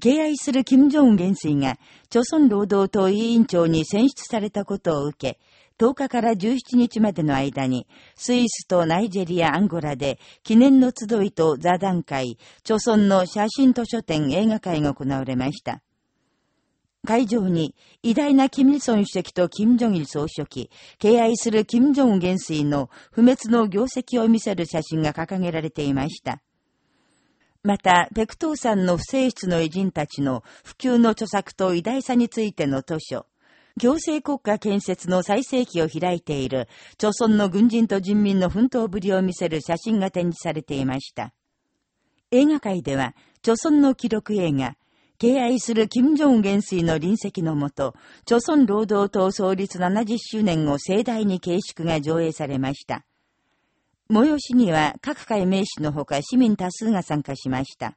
敬愛する金正恩元帥が、朝鮮労働党委員長に選出されたことを受け、10日から17日までの間に、スイスとナイジェリア、アンゴラで、記念の集いと座談会、朝鮮の写真図書展映画会が行われました。会場に、偉大なキム・イルソン主席とキム・ジョギル総書記、敬愛するキム・ジョン元帥の不滅の業績を見せる写真が掲げられていました。また、ペクトーさんの不正室の偉人たちの普及の著作と偉大さについての図書、行政国家建設の最盛期を開いている、朝鮮の軍人と人民の奮闘ぶりを見せる写真が展示されていました。映画界では、朝鮮の記録映画、敬愛する金正恩元帥の臨席のもと、朝鮮労働党創立70周年を盛大に形縮が上映されました。催しには各界名士のほか市民多数が参加しました。